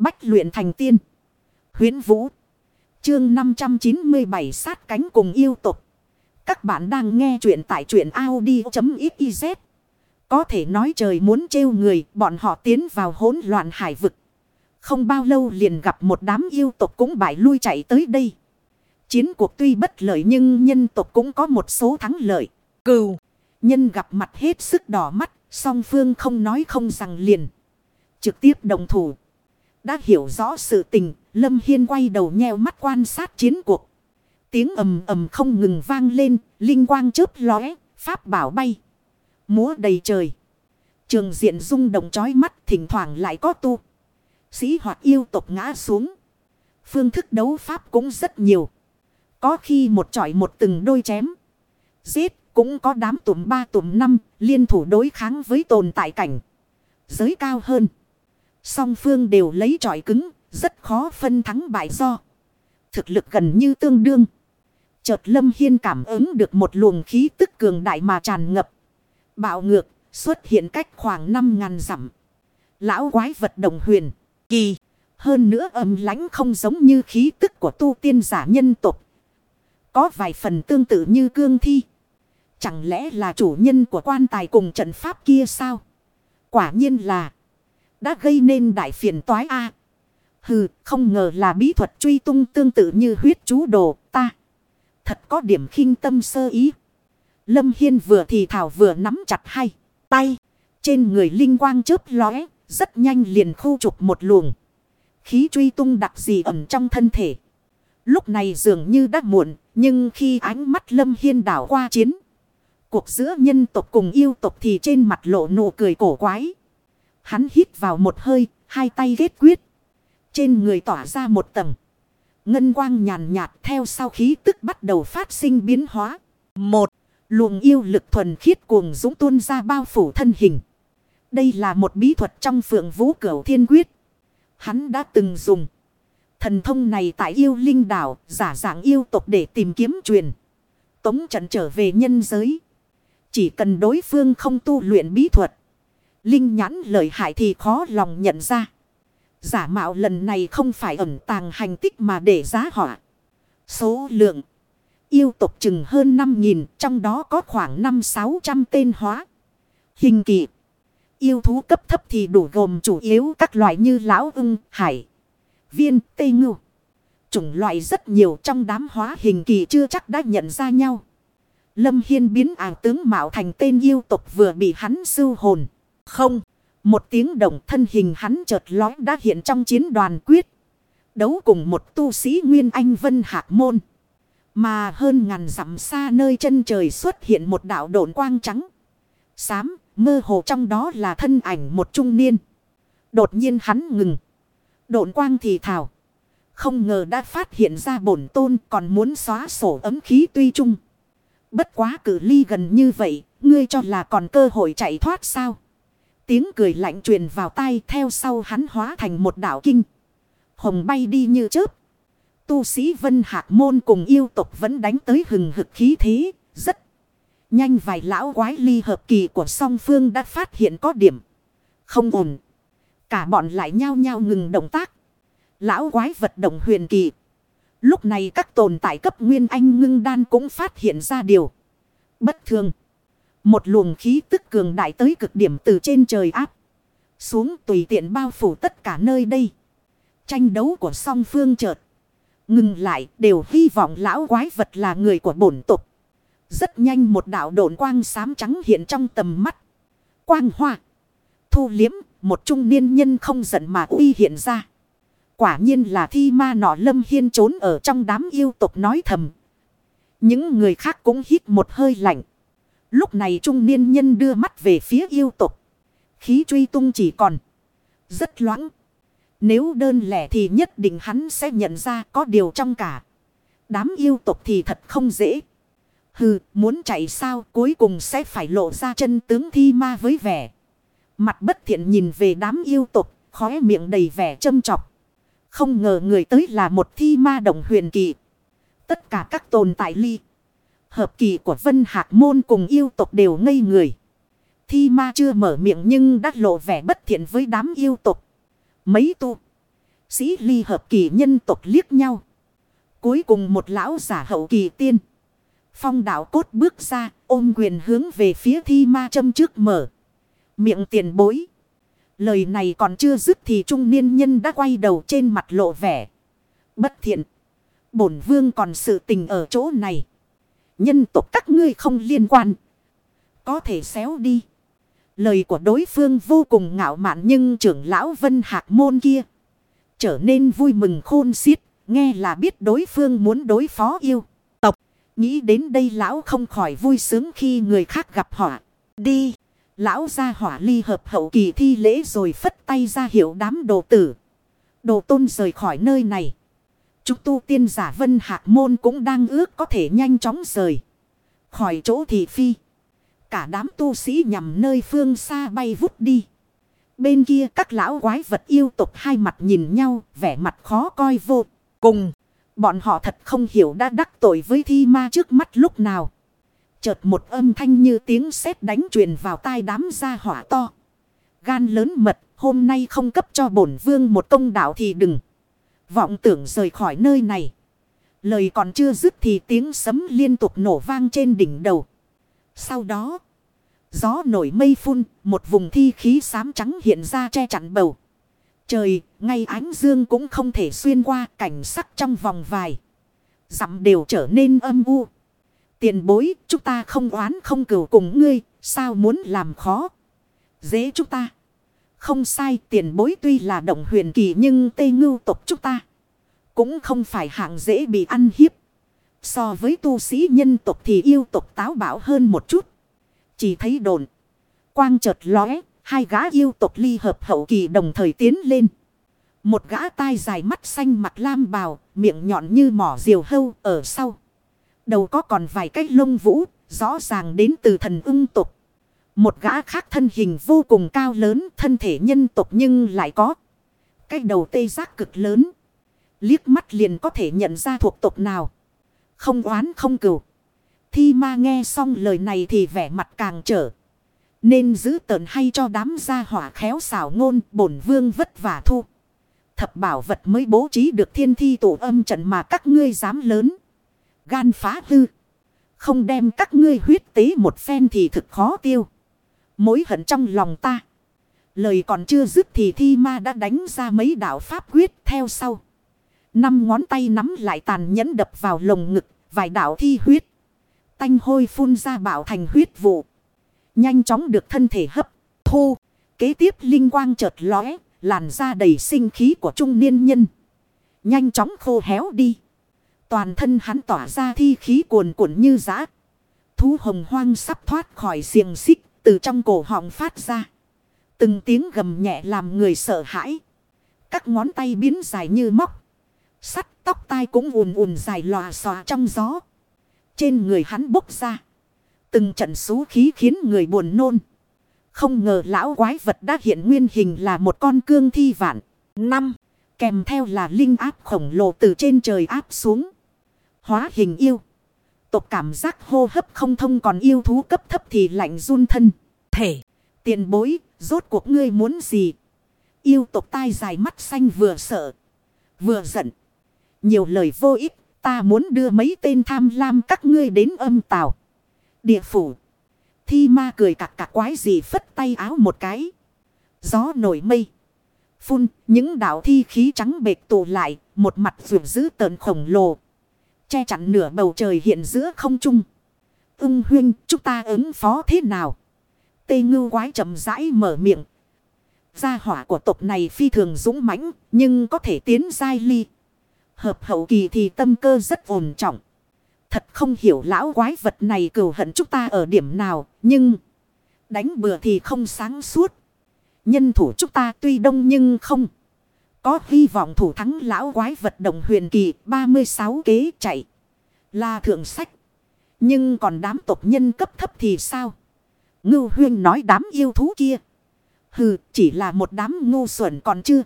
Bách luyện thành tiên. huyễn Vũ. Chương 597 sát cánh cùng yêu tục. Các bạn đang nghe truyện tại truyện Audi.xyz. Có thể nói trời muốn trêu người, bọn họ tiến vào hỗn loạn hải vực. Không bao lâu liền gặp một đám yêu tộc cũng bại lui chạy tới đây. Chiến cuộc tuy bất lợi nhưng nhân tộc cũng có một số thắng lợi. Cừu, nhân gặp mặt hết sức đỏ mắt, song phương không nói không rằng liền. Trực tiếp đồng thủ. Đã hiểu rõ sự tình, Lâm Hiên quay đầu nheo mắt quan sát chiến cuộc. Tiếng ầm ầm không ngừng vang lên, linh quang chớp lóe, pháp bảo bay. Múa đầy trời. Trường diện rung động chói mắt, thỉnh thoảng lại có tu. Sĩ hoặc yêu tộc ngã xuống. Phương thức đấu pháp cũng rất nhiều. Có khi một chọi một từng đôi chém. Giết, cũng có đám tùm ba tùm năm, liên thủ đối kháng với tồn tại cảnh. Giới cao hơn. Song phương đều lấy trọi cứng, rất khó phân thắng bại do. Thực lực gần như tương đương. Chợt Lâm Hiên cảm ứng được một luồng khí tức cường đại mà tràn ngập. Bạo ngược, xuất hiện cách khoảng 5.000 dặm. Lão quái vật đồng huyền, kỳ. Hơn nữa âm lánh không giống như khí tức của tu tiên giả nhân tục. Có vài phần tương tự như cương thi. Chẳng lẽ là chủ nhân của quan tài cùng trận pháp kia sao? Quả nhiên là đã gây nên đại phiền toái a. Hừ, không ngờ là bí thuật truy tung tương tự như huyết chú đồ ta. Thật có điểm khinh tâm sơ ý. Lâm Hiên vừa thì thảo vừa nắm chặt hai tay. Trên người linh quang chớp lóe, rất nhanh liền khu trục một luồng. Khí truy tung đặc dị ẩn trong thân thể. Lúc này dường như đã muộn, nhưng khi ánh mắt Lâm Hiên đảo qua chiến. Cuộc giữa nhân tộc cùng yêu tộc thì trên mặt lộ nụ cười cổ quái. Hắn hít vào một hơi, hai tay ghét quyết. Trên người tỏa ra một tầng. Ngân quang nhàn nhạt theo sau khí tức bắt đầu phát sinh biến hóa. Một, luồng yêu lực thuần khiết cuồng dũng tuôn ra bao phủ thân hình. Đây là một bí thuật trong phượng vũ cửu thiên quyết. Hắn đã từng dùng. Thần thông này tại yêu linh đảo, giả dạng yêu tộc để tìm kiếm truyền. Tống trận trở về nhân giới. Chỉ cần đối phương không tu luyện bí thuật. Linh nhãn lợi hại thì khó lòng nhận ra. Giả mạo lần này không phải ẩn tàng hành tích mà để giá họa. Số lượng. Yêu tục chừng hơn 5.000 trong đó có khoảng 5-600 tên hóa. Hình kỳ. Yêu thú cấp thấp thì đủ gồm chủ yếu các loại như lão ưng, hải, viên, tây ngưu. Chủng loại rất nhiều trong đám hóa hình kỳ chưa chắc đã nhận ra nhau. Lâm Hiên biến ảo tướng mạo thành tên yêu tục vừa bị hắn sưu hồn. Không, một tiếng đồng thân hình hắn chợt lói đã hiện trong chiến đoàn quyết. Đấu cùng một tu sĩ Nguyên Anh Vân Hạc Môn. Mà hơn ngàn dặm xa nơi chân trời xuất hiện một đạo độn quang trắng. Xám, mơ hồ trong đó là thân ảnh một trung niên. Đột nhiên hắn ngừng. Độn quang thì thảo. Không ngờ đã phát hiện ra bổn tôn còn muốn xóa sổ ấm khí tuy trung. Bất quá cử ly gần như vậy, ngươi cho là còn cơ hội chạy thoát sao? Tiếng cười lạnh truyền vào tai theo sau hắn hóa thành một đảo kinh. Hồng bay đi như chớp. Tu sĩ Vân Hạc Môn cùng yêu tục vẫn đánh tới hừng hực khí thế, rất nhanh vài lão quái ly hợp kỳ của song phương đã phát hiện có điểm. Không ổn. Cả bọn lại nhao nhao ngừng động tác. Lão quái vật động huyền kỳ. Lúc này các tồn tại cấp nguyên anh ngưng đan cũng phát hiện ra điều. Bất thường. Một luồng khí tức cường đại tới cực điểm từ trên trời áp. Xuống tùy tiện bao phủ tất cả nơi đây. Tranh đấu của song phương chợt. Ngừng lại, đều hy vọng lão quái vật là người của bổn tục. Rất nhanh một đạo độn quang xám trắng hiện trong tầm mắt. Quang hoa. Thu liếm, một trung niên nhân không giận mà uy hiện ra. Quả nhiên là thi ma nọ lâm hiên trốn ở trong đám yêu tục nói thầm. Những người khác cũng hít một hơi lạnh. Lúc này trung niên nhân đưa mắt về phía yêu tục. Khí truy tung chỉ còn. Rất loãng. Nếu đơn lẻ thì nhất định hắn sẽ nhận ra có điều trong cả. Đám yêu tục thì thật không dễ. Hừ, muốn chạy sao cuối cùng sẽ phải lộ ra chân tướng thi ma với vẻ. Mặt bất thiện nhìn về đám yêu tục, khóe miệng đầy vẻ châm chọc. Không ngờ người tới là một thi ma đồng huyền kỳ. Tất cả các tồn tại ly. Hợp kỳ của Vân Hạc Môn cùng yêu tộc đều ngây người. Thi ma chưa mở miệng nhưng đã lộ vẻ bất thiện với đám yêu tộc. Mấy tu. Sĩ ly hợp kỳ nhân tộc liếc nhau. Cuối cùng một lão giả hậu kỳ tiên. Phong đạo cốt bước ra, ôm quyền hướng về phía thi ma châm trước mở. Miệng tiền bối. Lời này còn chưa dứt thì trung niên nhân đã quay đầu trên mặt lộ vẻ. Bất thiện. Bổn vương còn sự tình ở chỗ này. Nhân tộc các ngươi không liên quan. Có thể xéo đi. Lời của đối phương vô cùng ngạo mạn nhưng trưởng lão vân hạc môn kia. Trở nên vui mừng khôn xiết. Nghe là biết đối phương muốn đối phó yêu. Tộc. Nghĩ đến đây lão không khỏi vui sướng khi người khác gặp họa. Đi. Lão ra hỏa ly hợp hậu kỳ thi lễ rồi phất tay ra hiệu đám đồ tử. Đồ tôn rời khỏi nơi này. Chúng tu tiên giả vân hạc môn cũng đang ước có thể nhanh chóng rời. Khỏi chỗ thị phi. Cả đám tu sĩ nhằm nơi phương xa bay vút đi. Bên kia các lão quái vật yêu tục hai mặt nhìn nhau, vẻ mặt khó coi vô cùng. Bọn họ thật không hiểu đã đắc tội với thi ma trước mắt lúc nào. Chợt một âm thanh như tiếng sét đánh truyền vào tai đám gia hỏa to. Gan lớn mật, hôm nay không cấp cho bổn vương một công đạo thì đừng. Vọng tưởng rời khỏi nơi này. Lời còn chưa dứt thì tiếng sấm liên tục nổ vang trên đỉnh đầu. Sau đó, gió nổi mây phun, một vùng thi khí xám trắng hiện ra che chắn bầu. Trời, ngay ánh dương cũng không thể xuyên qua cảnh sắc trong vòng vài. Dặm đều trở nên âm u. Tiền bối, chúng ta không oán không cửu cùng ngươi, sao muốn làm khó? Dễ chúng ta. Không sai, tiền bối tuy là động huyền kỳ nhưng tây ngưu tộc chúng ta. Cũng không phải hạng dễ bị ăn hiếp. So với tu sĩ nhân tộc thì yêu tộc táo bạo hơn một chút. Chỉ thấy đồn. Quang chợt lóe, hai gã yêu tộc ly hợp hậu kỳ đồng thời tiến lên. Một gã tai dài mắt xanh mặt lam bào, miệng nhọn như mỏ diều hâu ở sau. Đầu có còn vài cái lông vũ, rõ ràng đến từ thần ưng tộc một gã khác thân hình vô cùng cao lớn, thân thể nhân tộc nhưng lại có cái đầu tê giác cực lớn. Liếc mắt liền có thể nhận ra thuộc tộc nào. Không oán không cừu. Thi ma nghe xong lời này thì vẻ mặt càng trở. Nên giữ tợn hay cho đám gia hỏa khéo xảo ngôn bổn vương vất vả thu. Thập bảo vật mới bố trí được thiên thi tổ âm trận mà các ngươi dám lớn gan phá hư. Không đem các ngươi huyết tế một phen thì thực khó tiêu. Mối hận trong lòng ta. Lời còn chưa dứt thì thi ma đã đánh ra mấy đạo pháp quyết theo sau. Năm ngón tay nắm lại tàn nhẫn đập vào lồng ngực, vài đạo thi huyết. Tanh hôi phun ra bảo thành huyết vụ. Nhanh chóng được thân thể hấp, thu. Kế tiếp linh quang chợt lóe, làn da đầy sinh khí của trung niên nhân. Nhanh chóng khô héo đi. Toàn thân hắn tỏa ra thi khí cuồn cuộn như giã. Thú hồng hoang sắp thoát khỏi xiềng xích từ trong cổ họng phát ra. Từng tiếng gầm nhẹ làm người sợ hãi. Các ngón tay biến dài như móc. Sắt tóc tai cũng ùn ùn dài lòa xòa trong gió. Trên người hắn bốc ra. Từng trận xú khí khiến người buồn nôn. Không ngờ lão quái vật đã hiện nguyên hình là một con cương thi vạn. Năm. Kèm theo là linh áp khổng lồ từ trên trời áp xuống. Hóa hình yêu. Tộc cảm giác hô hấp không thông còn yêu thú cấp thấp thì lạnh run thân. Thể. Tiền bối. Rốt cuộc ngươi muốn gì? Yêu tộc tai dài mắt xanh vừa sợ. Vừa giận. Nhiều lời vô ích. Ta muốn đưa mấy tên tham lam các ngươi đến âm tào. Địa phủ. Thi ma cười cạc cạc quái gì phất tay áo một cái. Gió nổi mây. Phun, những đạo thi khí trắng bệt tụ lại. Một mặt vượt giữ tờn khổng lồ. Che chắn nửa bầu trời hiện giữa không trung. Ưng huyên, chúng ta ứng phó thế nào? Tê ngưu quái chậm rãi mở miệng. Gia hỏa của tộc này phi thường dũng mãnh, nhưng có thể tiến giai ly. Hợp hậu kỳ thì tâm cơ rất ổn trọng. Thật không hiểu lão quái vật này cừu hận chúng ta ở điểm nào, nhưng đánh bừa thì không sáng suốt. Nhân thủ chúng ta tuy đông nhưng không. Có hy vọng thủ thắng lão quái vật động huyền kỳ 36 kế chạy. Là thượng sách. Nhưng còn đám tộc nhân cấp thấp thì sao? Ngưu huyên nói đám yêu thú kia. Hừ, chỉ là một đám ngu xuẩn còn chưa.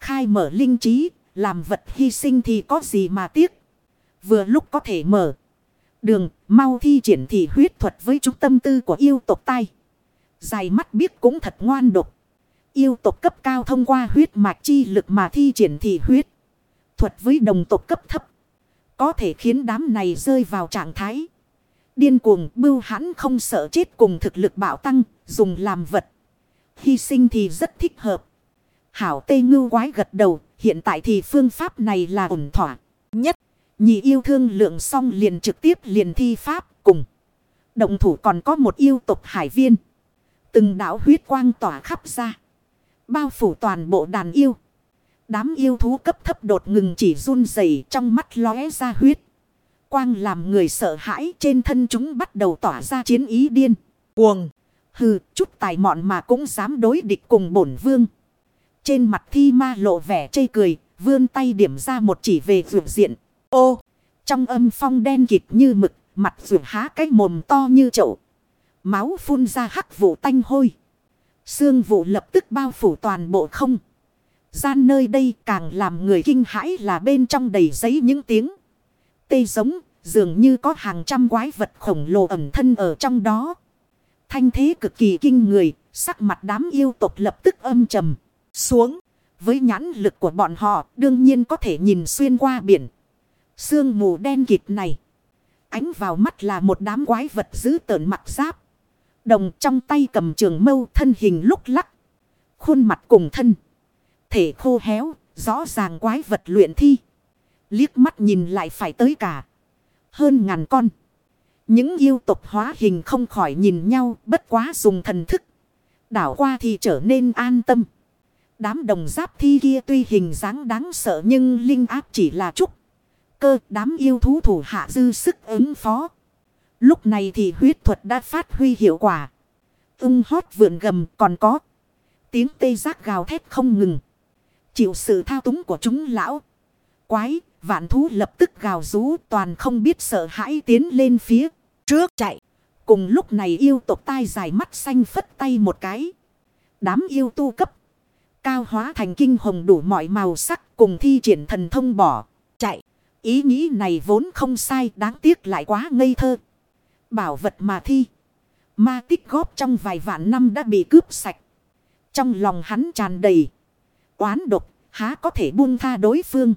Khai mở linh trí, làm vật hy sinh thì có gì mà tiếc. Vừa lúc có thể mở. Đường, mau thi triển thị huyết thuật với chúng tâm tư của yêu tộc tai. Dài mắt biết cũng thật ngoan độc. Yêu tộc cấp cao thông qua huyết mạch chi lực mà thi triển thị huyết. Thuật với đồng tộc cấp thấp. Có thể khiến đám này rơi vào trạng thái. Điên cuồng bưu hãn không sợ chết cùng thực lực bạo tăng, dùng làm vật. Hy sinh thì rất thích hợp. Hảo tê ngưu quái gật đầu, hiện tại thì phương pháp này là ổn thỏa nhất. Nhị yêu thương lượng xong liền trực tiếp liền thi pháp cùng. Động thủ còn có một yêu tục hải viên. Từng đảo huyết quang tỏa khắp ra. Bao phủ toàn bộ đàn yêu. Đám yêu thú cấp thấp đột ngừng chỉ run rẩy trong mắt lóe ra huyết. Quang làm người sợ hãi trên thân chúng bắt đầu tỏa ra chiến ý điên. Cuồng. Hừ, chút tài mọn mà cũng dám đối địch cùng bổn vương. Trên mặt thi ma lộ vẻ chây cười, vươn tay điểm ra một chỉ về vượt diện. Ô, trong âm phong đen kịt như mực, mặt vượt há cái mồm to như chậu. Máu phun ra hắc vụ tanh hôi. Sương vụ lập tức bao phủ toàn bộ không. Gian nơi đây càng làm người kinh hãi là bên trong đầy giấy những tiếng. Tê giống, dường như có hàng trăm quái vật khổng lồ ẩm thân ở trong đó. Thanh thế cực kỳ kinh người, sắc mặt đám yêu tộc lập tức âm trầm xuống. Với nhãn lực của bọn họ đương nhiên có thể nhìn xuyên qua biển. Sương mù đen kịt này. Ánh vào mắt là một đám quái vật dữ tợn mặt giáp. Đồng trong tay cầm trường mâu thân hình lúc lắc. Khuôn mặt cùng thân. Thể khô héo, rõ ràng quái vật luyện thi. Liếc mắt nhìn lại phải tới cả. Hơn ngàn con. Những yêu tục hóa hình không khỏi nhìn nhau bất quá dùng thần thức. Đảo qua thì trở nên an tâm. Đám đồng giáp thi kia tuy hình dáng đáng sợ nhưng linh áp chỉ là chút. Cơ đám yêu thú thủ hạ dư sức ứng phó. Lúc này thì huyết thuật đã phát huy hiệu quả. Ưng hót vượn gầm còn có. Tiếng tê giác gào thét không ngừng. Chịu sự thao túng của chúng lão. Quái, vạn thú lập tức gào rú toàn không biết sợ hãi tiến lên phía trước chạy. Cùng lúc này yêu tộc tai dài mắt xanh phất tay một cái. Đám yêu tu cấp. Cao hóa thành kinh hồng đủ mọi màu sắc cùng thi triển thần thông bỏ. Chạy. Ý nghĩ này vốn không sai đáng tiếc lại quá ngây thơ. Bảo vật mà thi. Ma tích góp trong vài vạn năm đã bị cướp sạch. Trong lòng hắn tràn đầy. Oán độc há có thể buông tha đối phương.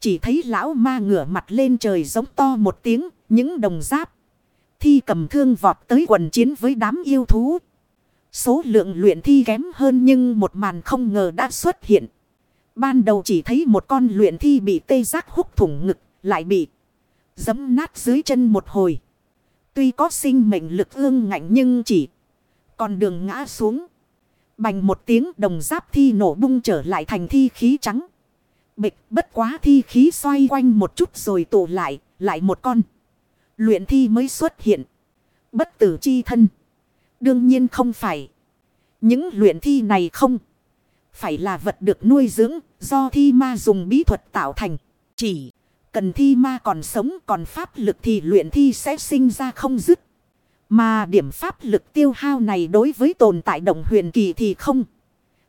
Chỉ thấy lão ma ngửa mặt lên trời giống to một tiếng. Những đồng giáp. Thi cầm thương vọt tới quần chiến với đám yêu thú. Số lượng luyện thi kém hơn nhưng một màn không ngờ đã xuất hiện. Ban đầu chỉ thấy một con luyện thi bị tê giác hút thủng ngực, lại bị dấm nát dưới chân một hồi. Tuy có sinh mệnh lực ương ngạnh nhưng chỉ còn đường ngã xuống. Bành một tiếng đồng giáp thi nổ bung trở lại thành thi khí trắng. Bịch bất quá thi khí xoay quanh một chút rồi tụ lại, lại một con. Luyện thi mới xuất hiện. Bất tử chi thân. Đương nhiên không phải. Những luyện thi này không. Phải là vật được nuôi dưỡng do thi ma dùng bí thuật tạo thành. Chỉ cần thi ma còn sống còn pháp lực thì luyện thi sẽ sinh ra không dứt. Mà điểm pháp lực tiêu hao này đối với tồn tại động huyền kỳ thì không.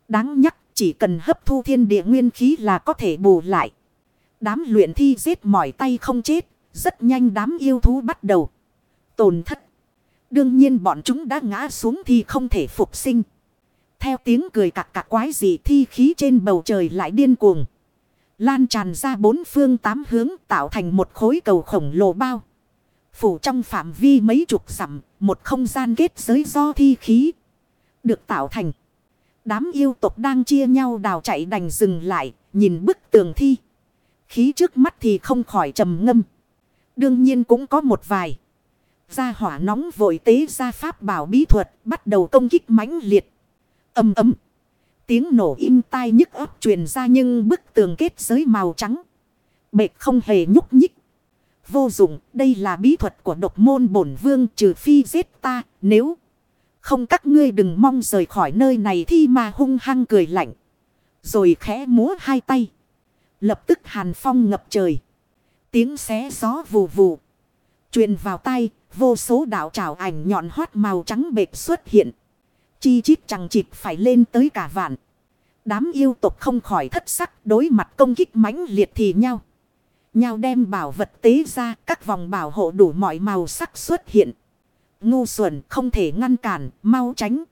Đáng nhắc, chỉ cần hấp thu thiên địa nguyên khí là có thể bù lại. Đám luyện thi giết mỏi tay không chết. Rất nhanh đám yêu thú bắt đầu. Tồn thất. Đương nhiên bọn chúng đã ngã xuống thì không thể phục sinh. Theo tiếng cười cạc cạc quái dị thi khí trên bầu trời lại điên cuồng. Lan tràn ra bốn phương tám hướng tạo thành một khối cầu khổng lồ bao. Phủ trong phạm vi mấy chục dặm, một không gian kết giới do thi khí. Được tạo thành. Đám yêu tộc đang chia nhau đào chạy đành dừng lại, nhìn bức tường thi. Khí trước mắt thì không khỏi trầm ngâm. Đương nhiên cũng có một vài. Gia hỏa nóng vội tế ra pháp bảo bí thuật, bắt đầu công kích mãnh liệt. Âm ấm. Tiếng nổ im tai nhức ấp truyền ra nhưng bức tường kết giới màu trắng. Bệ không hề nhúc nhích. Vô dụng, đây là bí thuật của độc môn bổn vương trừ phi giết ta, nếu không các ngươi đừng mong rời khỏi nơi này thi mà hung hăng cười lạnh. Rồi khẽ múa hai tay. Lập tức hàn phong ngập trời. Tiếng xé gió vù vù. Truyền vào tay, vô số đạo trào ảnh nhọn hoắt màu trắng bệt xuất hiện. Chi chít chẳng chịt phải lên tới cả vạn. Đám yêu tục không khỏi thất sắc đối mặt công kích mãnh liệt thì nhau. Nhau đem bảo vật tế ra các vòng bảo hộ đủ mọi màu sắc xuất hiện. Ngu xuẩn không thể ngăn cản, mau tránh.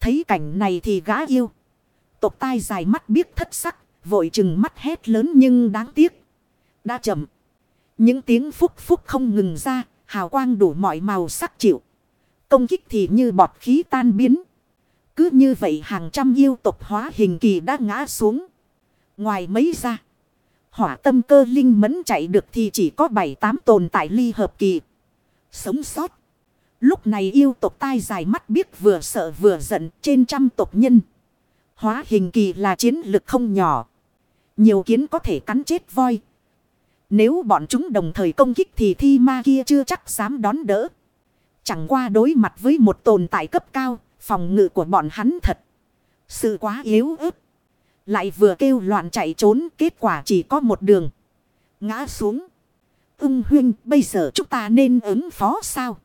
Thấy cảnh này thì gã yêu. tộc tai dài mắt biết thất sắc, vội chừng mắt hét lớn nhưng đáng tiếc. Đã chậm. Những tiếng phúc phúc không ngừng ra, hào quang đủ mọi màu sắc chịu. Công kích thì như bọt khí tan biến. Cứ như vậy hàng trăm yêu tộc hóa hình kỳ đã ngã xuống. Ngoài mấy ra. Hỏa tâm cơ linh mẫn chạy được thì chỉ có 7-8 tồn tại ly hợp kỳ. Sống sót. Lúc này yêu tộc tai dài mắt biết vừa sợ vừa giận trên trăm tộc nhân. Hóa hình kỳ là chiến lực không nhỏ. Nhiều kiến có thể cắn chết voi. Nếu bọn chúng đồng thời công kích thì thi ma kia chưa chắc dám đón đỡ. Chẳng qua đối mặt với một tồn tại cấp cao, phòng ngự của bọn hắn thật. Sự quá yếu ớt. Lại vừa kêu loạn chạy trốn, kết quả chỉ có một đường. Ngã xuống. Ưng huynh, bây giờ chúng ta nên ứng phó sao?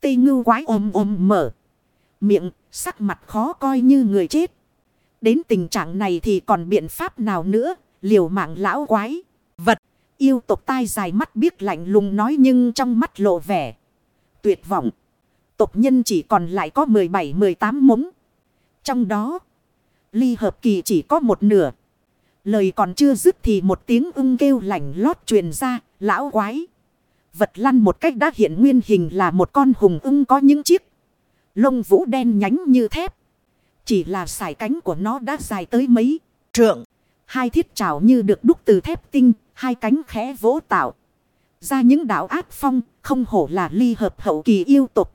Tây ngưu quái ôm ôm mở. Miệng, sắc mặt khó coi như người chết. Đến tình trạng này thì còn biện pháp nào nữa, liều mạng lão quái. Vật, yêu tộc tai dài mắt biết lạnh lùng nói nhưng trong mắt lộ vẻ. Tuyệt vọng. Tộc nhân chỉ còn lại có 17-18 mống. Trong đó, ly hợp kỳ chỉ có một nửa. Lời còn chưa dứt thì một tiếng ưng kêu lạnh lót truyền ra, lão quái. Vật lăn một cách đã hiện nguyên hình là một con hùng ưng có những chiếc lông vũ đen nhánh như thép. Chỉ là sải cánh của nó đã dài tới mấy trượng. Hai thiết trảo như được đúc từ thép tinh, hai cánh khẽ vỗ tạo. Ra những đảo ác phong, không hổ là ly hợp hậu kỳ yêu tục.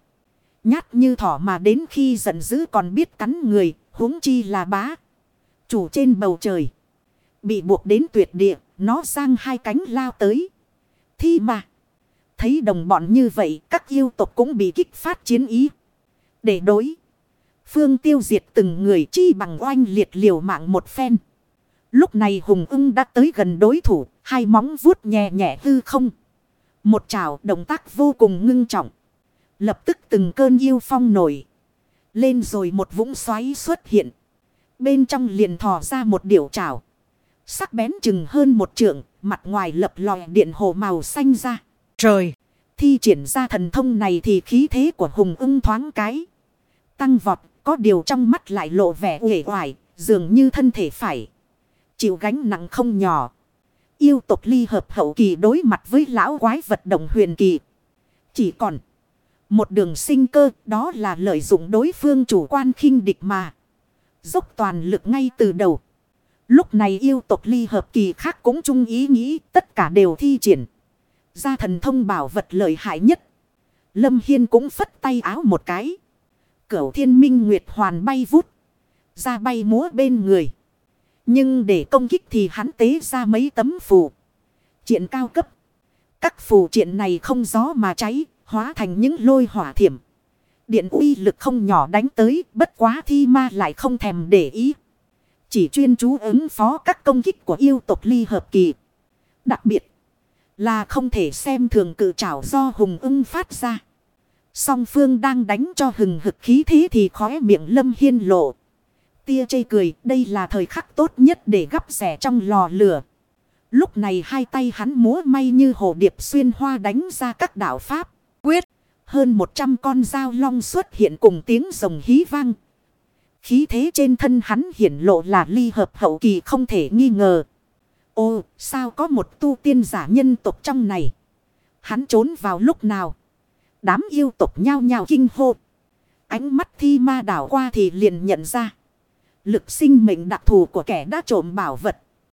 Nhát như thỏ mà đến khi giận dữ còn biết cắn người, huống chi là bá. Chủ trên bầu trời. Bị buộc đến tuyệt địa, nó sang hai cánh lao tới. Thi mà. Thấy đồng bọn như vậy, các yêu tộc cũng bị kích phát chiến ý. Để đối. Phương tiêu diệt từng người chi bằng oanh liệt liều mạng một phen. Lúc này Hùng ưng đã tới gần đối thủ, hai móng vuốt nhẹ nhẹ hư không. Một trào động tác vô cùng ngưng trọng. Lập tức từng cơn yêu phong nổi. Lên rồi một vũng xoáy xuất hiện. Bên trong liền thò ra một điểu trảo. Sắc bén chừng hơn một trượng, mặt ngoài lập lòi điện hồ màu xanh ra. Trời! Thi triển ra thần thông này thì khí thế của hùng ưng thoáng cái. Tăng vọt, có điều trong mắt lại lộ vẻ uể oải, dường như thân thể phải. Chịu gánh nặng không nhỏ. Yêu tộc ly hợp hậu kỳ đối mặt với lão quái vật động huyền kỳ. Chỉ còn một đường sinh cơ, đó là lợi dụng đối phương chủ quan khinh địch mà. Dốc toàn lực ngay từ đầu. Lúc này yêu tộc ly hợp kỳ khác cũng chung ý nghĩ, tất cả đều thi triển. Ra thần thông bảo vật lợi hại nhất. Lâm Hiên cũng phất tay áo một cái. Cửu thiên minh nguyệt hoàn bay vút. Ra bay múa bên người. Nhưng để công kích thì hắn tế ra mấy tấm phù. Triện cao cấp. Các phù triện này không gió mà cháy. Hóa thành những lôi hỏa thiểm. Điện uy lực không nhỏ đánh tới. Bất quá thi ma lại không thèm để ý. Chỉ chuyên chú ứng phó các công kích của yêu tộc ly hợp kỳ. Đặc biệt. Là không thể xem thường cự trảo do hùng ưng phát ra. Song phương đang đánh cho hừng hực khí thế thì khóe miệng lâm hiên lộ. Tia chây cười, đây là thời khắc tốt nhất để gắp rẻ trong lò lửa. Lúc này hai tay hắn múa may như hồ điệp xuyên hoa đánh ra các đạo pháp. Hơn 100 con dao long xuất hiện cùng tiếng rồng hí vang. Khí thế trên thân hắn hiển lộ là ly hợp hậu kỳ không thể nghi ngờ. Ô, sao có một tu tiên giả nhân tộc trong này? Hắn trốn vào lúc nào? Đám yêu tộc nhao nhao kinh hô. Ánh mắt thi ma đảo qua thì liền nhận ra. Lực sinh mệnh đặc thù của kẻ đã trộm bảo vật.